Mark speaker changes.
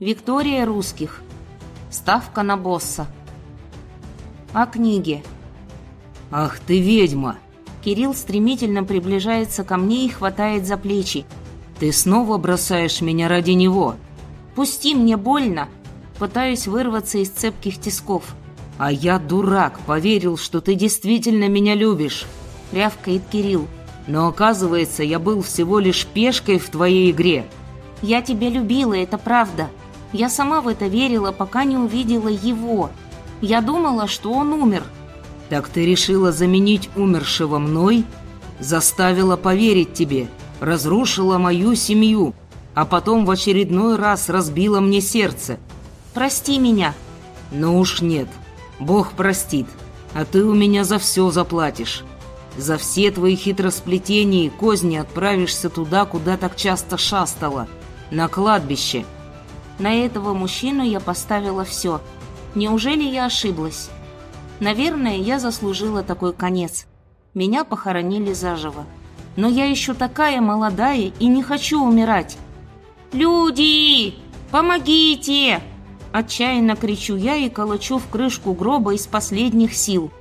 Speaker 1: Виктория русских. Ставка на босса. О книге.
Speaker 2: «Ах ты ведьма!»
Speaker 1: Кирилл стремительно приближается ко мне и хватает за плечи.
Speaker 2: «Ты снова бросаешь меня ради него!»
Speaker 1: «Пусти, мне больно!» Пытаюсь вырваться из цепких тисков.
Speaker 2: «А я дурак, поверил, что ты действительно меня любишь!»
Speaker 1: Рявкает Кирилл.
Speaker 2: «Но оказывается, я был всего лишь пешкой в твоей игре!»
Speaker 1: «Я тебя любила, это правда!» Я сама в это верила, пока не увидела его. Я думала, что он умер.
Speaker 2: Так ты решила заменить умершего мной? Заставила поверить тебе, разрушила мою семью, а потом в очередной раз разбила мне сердце.
Speaker 1: Прости меня.
Speaker 2: Ну уж нет, Бог простит, а ты у меня за все заплатишь. За все твои хитросплетения и козни отправишься туда, куда так часто шастала, на кладбище.
Speaker 1: На этого мужчину я поставила все. Неужели я ошиблась? Наверное, я заслужила такой конец. Меня похоронили заживо. Но я еще такая молодая и не хочу умирать. «Люди! Помогите!» Отчаянно кричу я и колочу в крышку гроба из последних сил –